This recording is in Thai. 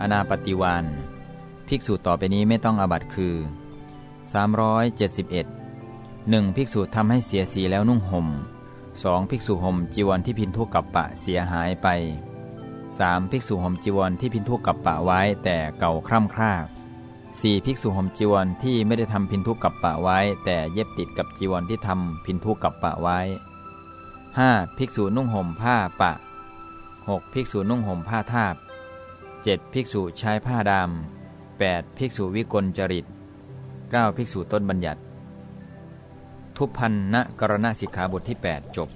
อนาปฏิวานภิกษุต่อไปนี้ไม่ต้องอาบัตคือ 371 1. ภิกษุทำให้เสียสีแล้วนุ่งหม่ม 2. ภิกษุห่มจีวรที่พินทุกับปะเสียหายไป 3. ภิกษุห่มจีวรที่พินทุกับปะไว้แต่เก่าคร่ำคร่า 4. ภิกษุห่มจีวรที่ไม่ได้ทำพินทุกับปะไว้ แต่เย็บติดกับจีวรที่ทำพินทุกับปะไว้ 5. ภิกษุนุ่งห่มผ้าปะ 6. ภิกษุนุ่งห่มผ้าทาบ 7. ภิกษุใช้ผ้าดำ 8. ภิกษุวิกลจริต 9. ภิกษุต้นบัญญัติ ทุพพันณกรณสิกขาบทที่ 8 จบ